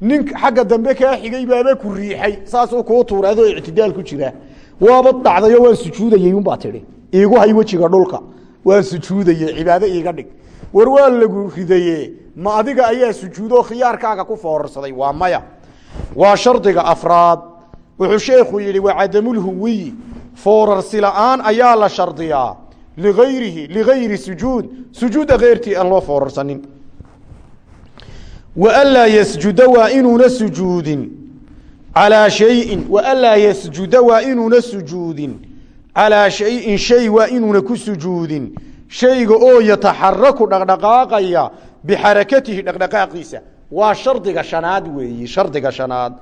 Speaker 1: Nin xagga dambe kaa xigay baaba ku riixay saasuu kuu tuuray adoo ictidaal ku jira. Waaba dhacdayo waan sujuudayey unbaa tidhi. Iigu hay wejiga dhulka. Waan sujuudaye cibaado iiga dhig. War waa lagu ridaye ma adiga ayaa sujuudoo khiyaarkaaga ku foorarsaday? Waa maya waa shardiga afraad. Wuxuu sheekhu yidhi wa cadamulhuwiyi foorarsi la'aan ayaa la shardiyaa. Ligayrihi ligayri sujuud. Sujuudda keyrtii aan loo foorarsanin. Waanlaa yasjuda waa inuuna sujuudin. Calaa shayin waanlaa yasjuda waa inuuna sujuudin. Calaa shayin shay waa inuuna ku sujuudin. Shayga oo yataxaraku dhaqdhaqaaqaya bixarakatihi dhaqdhaqaaqiisa waa shardiga shanaad weeyi shardiga shanaad.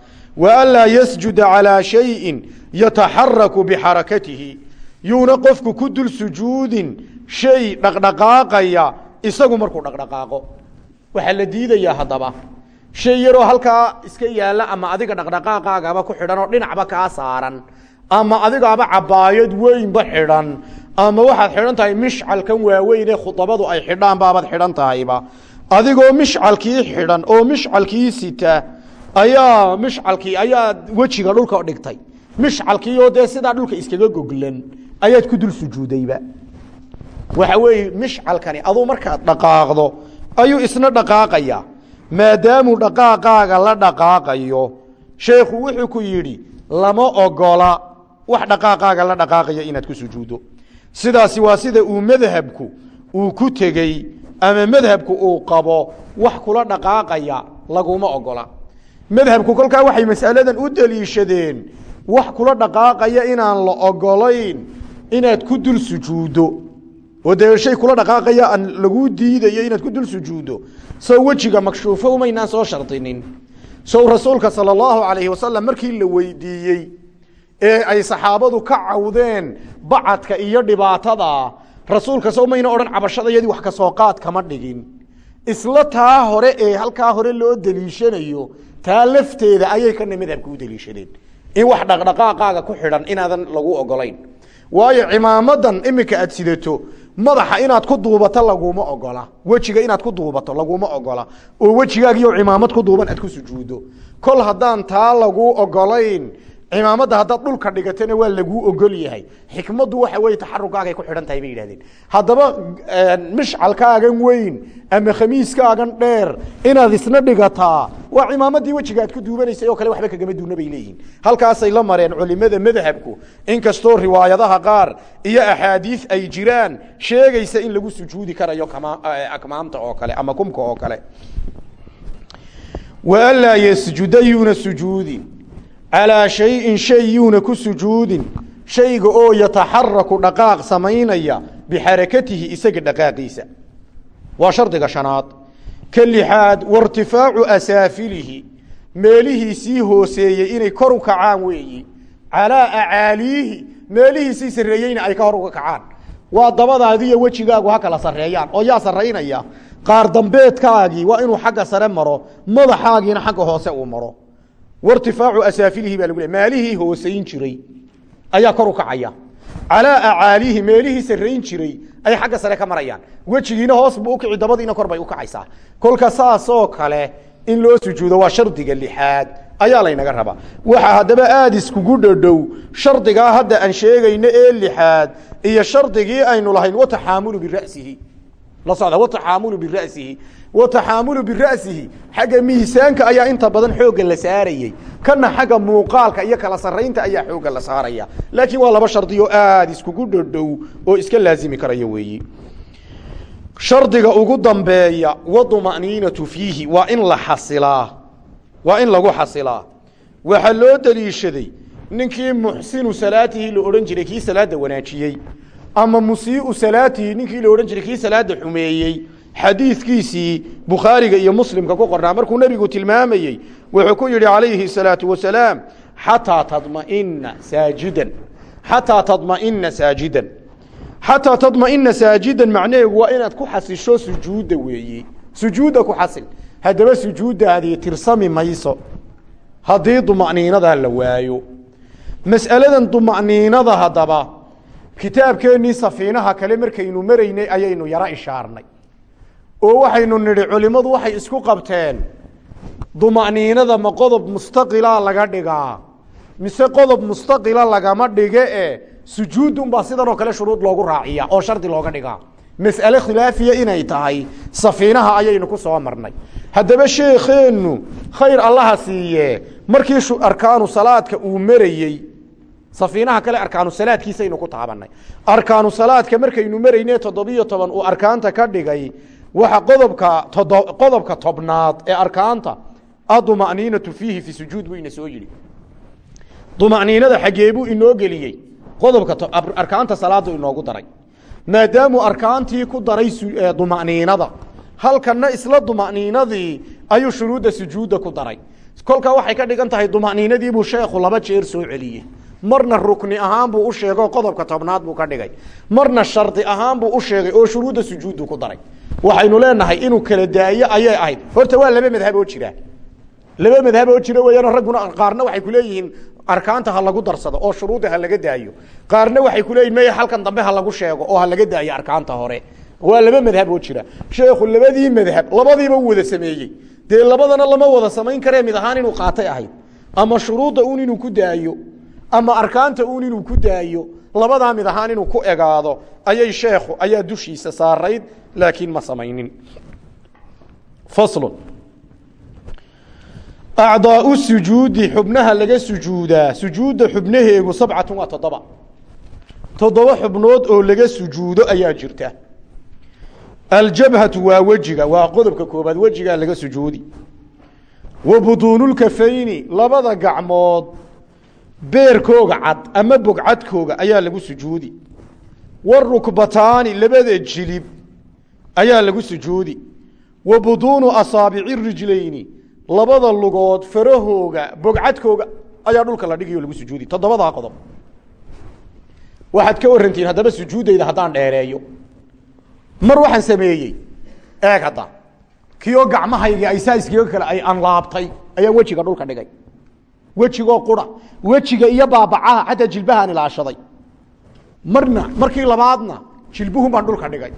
Speaker 1: Waanlaa yasjuda calaa shayin yataxaraku bixarakatihi. Yuuna qofku ku dul sujuudin shay dhaqdhaqaaqaya isagu markuu dhaqdhaqaaqo. Waxaa la diidayaa haddaba. Shay yaroo halkaa iska yaalla ama adiga dhaqdhaqaaqaagaba ku xidhan oo dhinacba kaa saaran ama adigaaba cabaayad weynba xidhan ama waxaad xidhan tahay mishcalkan waaweyn ee khudabadu ay xidhaan baabaad xidhan tahayba adigoo mishcalkii xidhan oo mishcalkii sita ayaa mishcalkii ayaa wejiga dhulka dhigtay. Mishcalkii oo dee sidaa dhulka iskaga goglan ayaad ku dul sujuudayba. Waxa weeye mishcalkani aduu markaad dhaqaaqdo ayuu isna dhaqaaqayaa maadaamuu dhaqaaqaaga la dhaqaaqayo sheekhu wuxuu ku yidhi lama ogola wax dhaqaaqaaga la dhaqaaqaya inaad ku sujuuddo sidaasi waa sida uu madhabku uu ku tegey ama madhabku uu qabo wax kula dhaqaaqaya laguma ogola. Madhabku kolkaa waxay mas'aladan u deliishadeen wax kula dhaqaaqaya inaan la ogolayn inaad ku dul sujuuddo oo dee shay kula dhaqaaqaya aan laguu diidayo inaad ku dul sujuuddo sow wejiga makshuufo umaynaan soo shardinin. Sow rasuulka sala allahu calayhi wasalam markii la weydiiyey ee ay saxaabadu ka cawdeen bacadka iyo dhibaatada rasuulka sow mayna odhan cabashadayadii wax ka soo qaad kama dhigin. Isla taa hore ee halkaa hore loo deliishanayo taa lafteeda ayay kana madhabka u deliishadeen in wax dhaqdhaqaaqaaga ku xidhan inaadan lagu ogolayn. Waayo cimaamadan iminka aad sidato madaxa inaad ku duubato laguma ogola. Wejiga inaad ku duubato laguma ogola. Oo wejigaagiyo cimaamad ku duuban aad ku sujuuddo kol haddaan taa laguu ogolayn cimaamadda haddaad dhulka dhigatana waa laguu ogol yahay. Xikmaddu waxa weye taxarukaagay ku xidhan tahay bay yidhahdeen haddaba mishcalkaagan weyn ama khamiiskaagan dheer inaad isna dhigataa waa cimaamaddii wejiga aad ku duubanaysay oo kale waxba kagama duuna bay leeyihiin halkaasay la mareen culimada madhabku inkastoo riwaayadaha qaar iyo axaadiis ay jiraan sheegaysa in lagu sujuudi karayo akmaamta oo kale ama kumka oo kale. Waanlaa yasjuda yuuna sujuudin calaa shayin shay yuuna ku sujuudin. Shayga oo yataxaraku dhaqaaq samaynaya bixarakatihi isaga dhaqaaqiisa. Waa shardiga shanaad. Ka lixaad wairtifaacu asaafilihi meelihiisii hooseeyey inay kor u kacaan weeyi. Calaa acaaliihi meelihiisii sarreeyeyna ay ka hor uga kacaan. Waa dabadaadiiyo wejigaagu ha kala sarreeyaan. Oo yaa sarraynaya qaar dambeedkaagii waa inuu xagga sare maro madaxaagiina xagga hoose uu maro wairtifaacu asaafilihi baa lagu le maalihii hoosayn jiray ayaa kor u kacaya calaa acaalihi meelihii sarrayn jiray ay xagga sare ka marayaan wejigiina hoos buu ukici dabadiina kor bay u kacaysaa kolka saasoo kale in loo sujuudo waa shardiga lixaad ayaa laynaga rabaa waxaa haddaba aada iskugu dhodhow shardigaa hadda aan sheegayno ee lixaad iyo shardigii aynu lahayn wataxaamulu birasihi la socda wataxaamulu birasihi wataxaamulu birasihi. Xagga miisaanka ayaa inta badan xoogga la saarayey kana xagga muuqaalka iyo kala saraynta ayaa xoogga la saaraya. Laakiin waa laba shardi oo aada iskugu dhodhow oo iska laazimi karaya weeyi. Shardiga ugu dambeeya waduma'niinatu fiihi waa in la xasilaa. Waa in lagu xasilaa. Waxaa loo deliishaday ninkii muxsinu salaatihi la odhan jiray kii salaadda wanaajiyey. Ama musii'u salaatihi ninkii la odhan jiray kii salaadda xumeeyey xadiidkiisii bukhaariga iyo muslimka ku qornaa. Markuu nebigu tilmaamayey wuxuu ku yidhi calayhi salaatu wasalaam xataa tadma'ina saajidan. Xataa tadma'ina saajidan. Xataa tadma'ina saajidan macnaheegu waa inaad ku xasisho sujuudda weeye sujuudda ku xasil. Haddaba sujuuddaadii tirsami mayso. Haddii duma'niinadaa la waayo. Mas'aladan duma'niinada haddaba kitaabkeennii safiinaha kale markaynu maraynay ayaynu yaro ishaarnay oo waxaynu nidhi culimmadu waxay isku qabteen duma'niinada ma qodob mustaqila laga dhigaa? Mise qodob mustaqila lagama dhige e sujuudunbaa sidan oo kale shuruud loogu raaciya oo shardi looga dhigaa? Mas'ale khilaafiya inay tahay safiinaha ayaynu ku soo marnay. Haddaba sheekheennu khayr allaha siiye markii arkaanu salaadka uu marayey safiinaha kale arkaanu salaadkiisaynu ku taabanay arkaanu salaadka markaynu marayne toddobiyo toban uu arkaanta ka dhigay waxa qodobka qodobka tobnaad ee arkaanta aduma'niinatu fiihi fi sujuud buu ina soo yidhi. Duma'niinada xaggee buu inoo geliyey. Qodobka arkaanta salaada inoogu daray. Maadaamuu arkaantii ku daray duma'niinada halkanna isla duma'niinadii ayuu shuruudda sujuudda ku daray. Kolkaa waxay ka dhigan tahay duma'niinadiibuu sheekhu laba jeer soo celiyey marna rukni ahaan buu u sheegay qodobka tobnaad buu ka dhigay. Marna shardi ahaan buu u sheegay oo shuruudda sujuuddu ku daray. Waxaynu leenahay inuu kala daayo ayay ahayd. Horta waa laba madhab oo jira. Laba madhab oo jira weeyaan ragguna qaarna waxay kuleeyihiin arkaanta ha lagu darsado oo shuruudda ha laga daayo. Qaarna waxay kuleeyihin maya halkan dambe ha lagu sheego oo ha laga daayo arkaanta hore. Waa laba madhab oo jira. Sheekhu labadii madhab labadiiba wada sameeyey. Dee labadana lama wada samayn karee mid ahaan inuu qaatay ahayd. Ama shuruudda uun inuu ku daayo ama arkaanta uun inuu ku daayo labadaa mid ahaan inuu ku egaado ayay sheekhu ayaa dushiisa saarayd laakiin ma samaynin. Acdaau sujuudi xubnaha laga sujuudaa sujuudda xubnaheegu sabcatun waa toddoba. Toddoba xubnood oo laga sujuudo ayaa jirta. Aljabhatu waa wejiga waa qodobka koobaad wejigaa laga sujuudi. Wa buduunulkafayni labada gacmood beerkooga cad ama bogcadkooga ayaa lagu sujuudi. Warukbataani labada jilib ayaa lagu sujuudi. Wa buduunu asaabici rijlayni labada lugood farahooga bogcadkooga ayaa dhulka la dhigayo lagu sujuudi. Toddobadaa qodob. Waxaad ka warantihiin haddaba sujuuddayda haddaan dheereeyo. Mar waxaan sameeyey. Eeg hadda. Kioo gacmahaygii ay kale ay anlaabtay ayaan wejiga dhulka dhigay wejigoo qura wejiga iyo baabacaha xataa jilbahaan ilaashaday marna markii labaadna jilbuhun baan dhulka dhigay.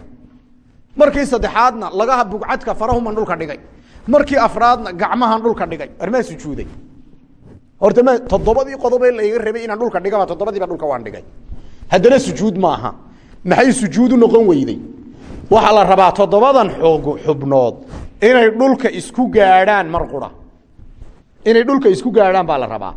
Speaker 1: Markii saddexaadna lagaha bugcadka farahun baan dhulka dhigay. Markii afraadna gacmahaan dhulka dhigay. Armaan sujuuday horta ma toddobadii qodobee laiga rabay inaan dhulka dhigaba toddobadiiba dhulka waan dhigay. Haddana sujuud maaha. Maxay sujuudu noqon weyday? Waxaa la rabaa toddobadan xoog xubnood. Inay dhulka isku gaadhaan mar qura inay dhulka isku gaadhaan baa la rabaa.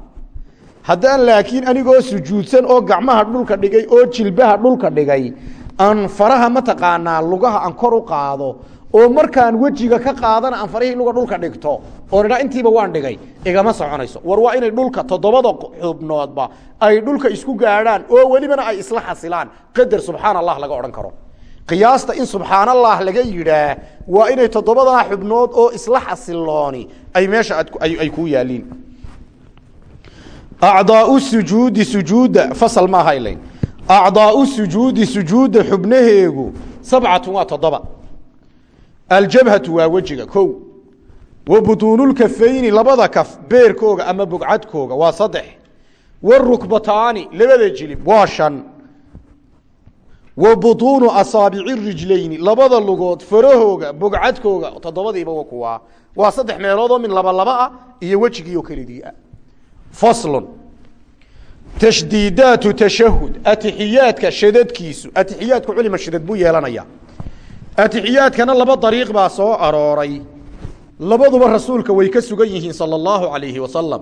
Speaker 1: Haddaan laakiin anigoo sujuudsan oo gacmaha dhulka dhigay oo jilbaha dhulka dhigay aan faraha mataqaanaa lugaha aan kor u qaado oo markaan wejiga ka qaadana aan farihii luga dhulka dhigto oo idhaa intiiba waan dhigay igama soconayso. War waa inay dhulka toddobada xubnoodba ay dhulka isku gaadhaan oo welibana ay isla xasilaan qadar subxaan allah laga odhan karo qiyaasta in subxaan allah laga yidhaah waa inay toddobadaa xubnood oo isla xasilooni. Ay meesha ay ku yaaliin acdaau sujuudi sujuudda fasal maaha ilayn acdaau sujuudi sujuudda xubnaheegu sabcatun waa toddoba. Aljabhatu waa wejiga kow. Wa buduunulkafayni labada kaf beerkooga ama bogcadkooga waa saddex. Warukbataani labada jilib waa shan wa buduunu asaabici rijlayni labada lugood farahooga bogcadkooga toddobadiiba wa kuwaa waa saddex meeloodoo min laba laba ah iyo wejigiioo keligii ah. Faslun. Tashdiidaatu tashahud atixiyaadka shadadkiisu. Atixiyaadku culima shadad buu yeelanaya. Atixiyaadkana laba dariiq baa soo arooray. Labaduba rasuulka way ka sugan yihiin sala allahu calayhi wasalam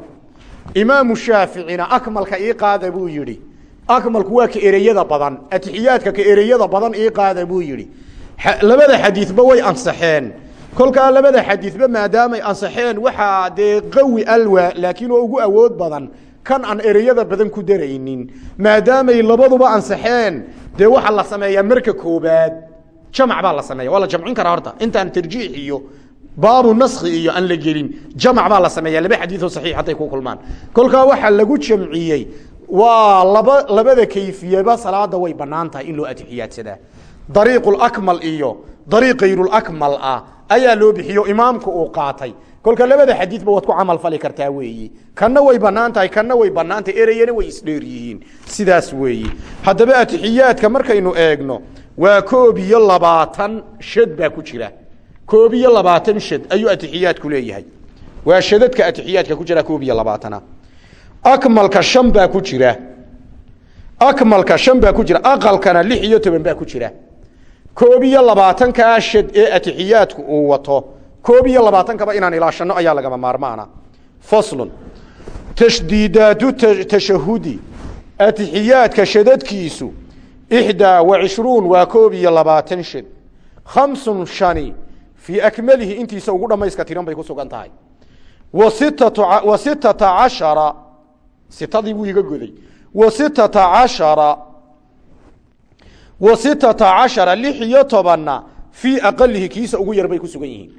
Speaker 1: imaamu shaaficina akmalka ii qaada buu yidhi akmalku waa ka ereyada badan. Atixiyaadka ka ereyada badan ii qaada buu yidhi. Labada xadiidba way ansaxeen kolkaa labada xadiidba maadaamay ansaxeen waxaa dee qawi alwa laakiin oo ugu awood badan. Kan aan ereyada badan ku daraynin. Maadaamay labaduba ansaxeen dee waxaa la sameeyaa marka koobaad. Jamac baa la sameeya waa la jamcin karaa horta. Intaan tarjiix iyo baabu naski iyo aan la gelin jamac baa la sameeya laba xadiioo saxiix hadday ku kulmaan. Kolkaa waxaa lagu jamciyey waa laba labada kayfiyaba salaada way banaan in loo atixiyaadsadaa dariiqulakmal iyo dariiq kayrulakmal ah ayaa loo bixiyo imaamku uu qaatay. Kolka labada xadiidba waad ku camal fali kartaa weeyi. Kanna way bannaan tahay kanna way banaan ereyana way isdheer yihiin. Sidaas weeyi. Haddaba atixiyaadka markaynu eegno waa koob iyo labaatan shad baa ku jira. Koob iyo labaatan shad ayuu atixiyaadku leeyahay. Waa shadadka atixiyaadka ku jira koob iyo labaatana akmalka shan baa ku jira. Akmalka shan baa ku jira. Aqalkana lix iyo toban baa ku jira. Koob iyo labaatankaa shad ee atixiyaadku uu wato. Koob iyo labaatankaba inaan ilaashano ayaa lagama maarmaana. Faslun. Tashdiidaatu tashahudi. Atixiyaadka shadadkiisu ixdaa wa waa koob iyo labaatan shad. Khamsun shani. Fii akmalihi intiisa ugu dhammayska tiran bay ku sugan tahay. Wa sittata cashara sitadii buu iga goday wa sittata cashara wa sittata cashara lix iyo tobanna fii aqalihi kiisa ugu yar bay ku sugan yihiin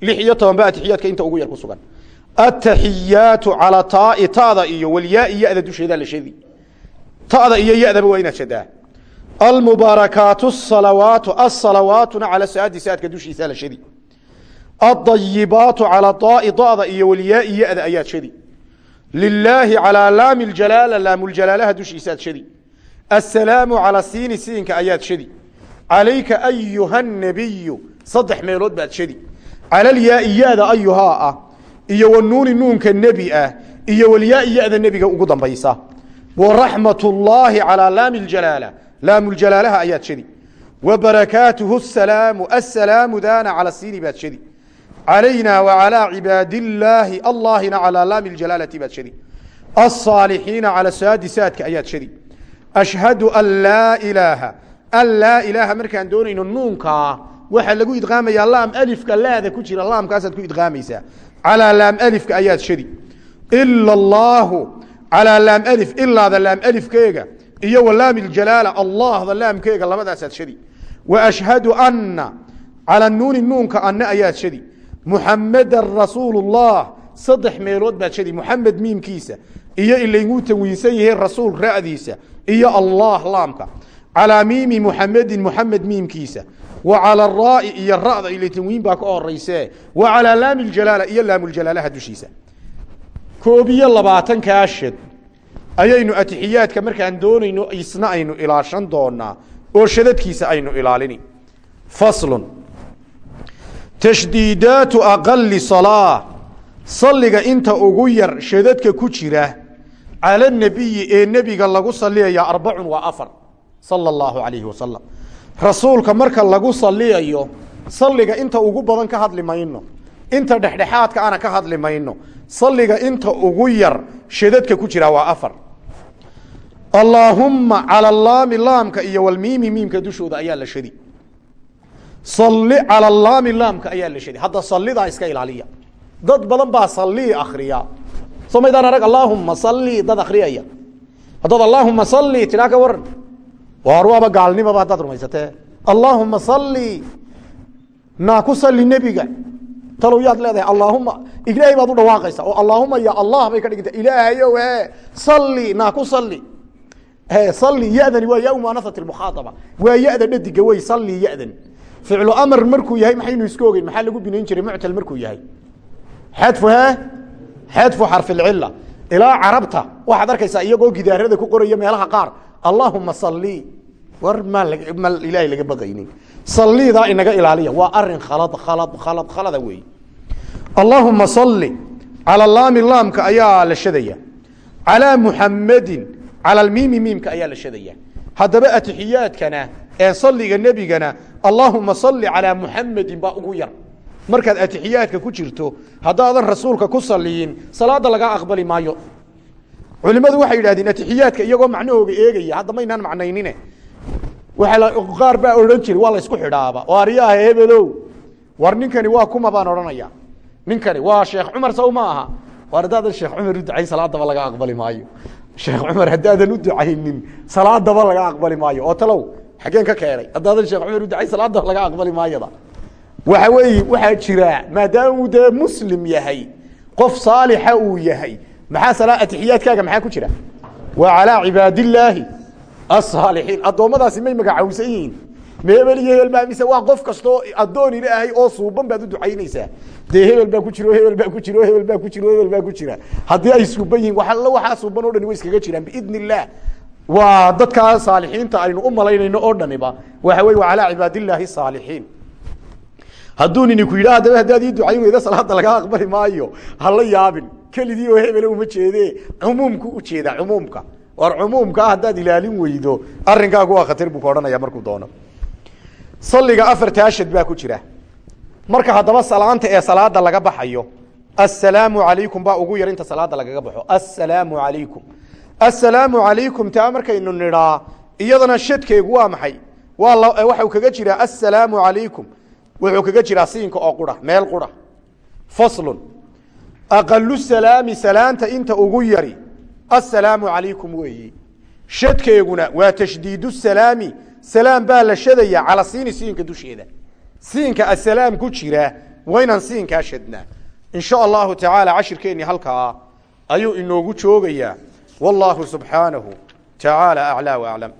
Speaker 1: lix iyo toban ba atixiyaadka inta ugu yar ku sugan ataxiyaatu calaa taai tada iyo walyaai yada dusheedaa la shadi tada iyo yadaba waa inaad shadaa almubaarakaatu salawaatu asalawaatuna cala saadi saadka dushiisaa la calaa shadi lilaahi calaa laami ljalaala laamljalaalaha dushiisaad shadi assalaamu calaa siini siinka ayaad shadi calayka ayuha nabiyu saddex meelood baad shadi calalyaai yada ayuhaa ah iyo wanuuni nuunka nebi ah iyo walyaai yada nebiga ugu dambaysa. Waraxmat llaahi calaa laami ljalaala laamljalaalaha ayaad shadi wa barakaatuhu salaamu assalaamu daana cala siini baad shadi عalaynaa وعalىa cibaad الlaahi allahina calىa laami اjalaalati baad shadi الصaalixiina calى saadi saadka ayaad shadi ashhadu an laa ilaaha an laa ilaaha markaan doonayno nuunkaa waxaa lagu idqaamayaa laam alifka laada ku jira laamkaasaad ku idqaamaysaa calىa laam alifka ayaad shadi ila اllaahu calىa laam alif ilaada laam alifkeega iyo wa laami اjalaala allahda laamkeega labadaasaad shadi wa ashhadu ana calى nuuni nuunka anne ayaad shadi muxameda rasuul اllah saddex meelood baad shadi muxamed miimkiisa iyo ilaynuu tanwiinsan yahay rasuul ra'diisa iyo allah laamka. Calaa miimi muxamedin muxamed miimkiisa. Wa calى raai iyo ra'da ila tanwiin baa ka horeyse wa calaa laami ljalaala iyo laamljalaalaha dushiisa. Koob iyo labaatankaa shad ayaynu atixiyaadka markaan doonayno isna aynu ilaashan doonaa oo shadadkiisa aynu ilaalini faslun tashdiidaatu aqali salaa salliga inta ugu yar shadadka ku jira cala nebiyi ee nebiga lagu saliyaya arbacun waa afar sala allahu alayhi wasalam rasuulka marka lagu saliyayo salliga inta ugu badan ka hadli mayno. Inta dhexdhexaadka ana ka hadli mayno. Salliga inta ugu yar shadadka ku jira waa afar. Allaahumma cala laami laamka iyo walmiimi miimka dushooda ayaa la shadi salli cala laami laamka ayaa la shadi hadda sallidaa iska ilaaliya. Dad badan baa sallii akriya soo maydaan arag allaahumma salli dad akriyaya haddaad allaahuma salli tidhaa ka waran waar waaba gaalnimaba haddaad rumaysatee. Allaahuma salli naa ku salli nebiga. Talow leedahay allaahuma ilaahay baad u dhawaaqaysa oo allaahuma ya allah bay ka dhiganta ilaahayow e salli naa ku salli. Salli yadani waa ya muanasat mukhaadaba waa yada dhadiga wey salli yadan ficlu amar markuu yahay maxaynu iska ogeyn? Maxaa lagu binayn jiray? Muctal markuu yahay. Xadfu he xadfu xarficila ilaa carabta. Waxaad arkaysaa iyagoo gidaarada ku qoraya meelaha qaar. Allaahuma salli. War maa ma ilaahay laga baqaynin sallidaa inaga ilaaliya. Waa arrin khalad khalad khalad khalada weey. Allaahuma salli. Cala laami laamka ayaa la shadaya. Calaa muxammadin cala almiimi miimka ayaa la shadaya. Haddaba atixiyaadkana ee salliga nebigana allaahuma salli calaa muxamedin baa ugu yar. Markaad atixiyaadka ku jirto haddaadan rasuulka ku saliyin salaada lagaa aqbali maayo. Culimmadu waxay yidhahdeen atixiyaadka iyagoo macnahooga eegaya hadda maynaan macnaynine. Qaar baa odhan jiray waa la isku xidhaaba oo aryaha hebelow war ninkani waa kuma baan odhanaya. Ninkani waa sheekh cumar saw ma aha. War sheekh cumar u ducayn salaadaba laga aqbali maayo. Sheekh cumar haddaadan u ducaynin salaadaba laga aqbali maayo. Oo talow xaggeen ka keenay. Haddaadan sheekh cumar u ducayn salaadaba laga aqbali maayada. Waxa weeye waxaa jira maadaama uu muslim yahay qof saalixa uu yahay maxaa sala atixiyaadkaaga maxaa ku jira? Waa calaa cibaadillaahi asaalixiin addoommadaasi may magacawsan yihiin ma mise waa qof kastoo addoon ilaahay oo suuban baad u ducaynaysaa. Dee ku jiro hebel ku jiro hebel ku jiro hebel ku jira. Haddii ay suuban yihiin wa waxaa suuban o dhani way iskaga jiraan biidn illaah waa dadkaa saalixiinta aynu u malaynayno oo dhaniba waxa weye waa calaa cibaadillaahi saalixiin. Hadduu nini ku yidha adaba haddaad ii ducayn weyda salaada laga aqbali maayo. Hala yaabin. Keligii oo hebele uma jeede cumuumku ujeeda cumuumka. War cumuumka ah haddaad ilaalin weydo arrinkaagu waa khatar buu ka markuu doono. Salliga afarta ashad baa ku jira. Marka haddaba salaanta ee salaada laga baxayo assalaamu calaykum baa ugu yar inta salaada lagaga baxo. Assalaamu calaykum assalaamu calaykum taa markaynu nidhaa iyadana shadkeegu waa maxay? Waa waxau kaga jiraa assalaamu calaykum wuxuu kaga jiraa siinka oo qura meel qura faslun. Aqalu salaami salaanta inta ugu yari. Assalaamu calaykum weeyi. Shadkeeguna waa tashdiidu salaami. Salaam baa la shadaya cala siini siinka dusheeda. Siinka asalaam ku jira waynaan siinkaa shadnaa in sha allahu tacaala cashirkeennii halkaa ayuu inoogu joogayaa subxaanahu tacaala aclaa wa aclam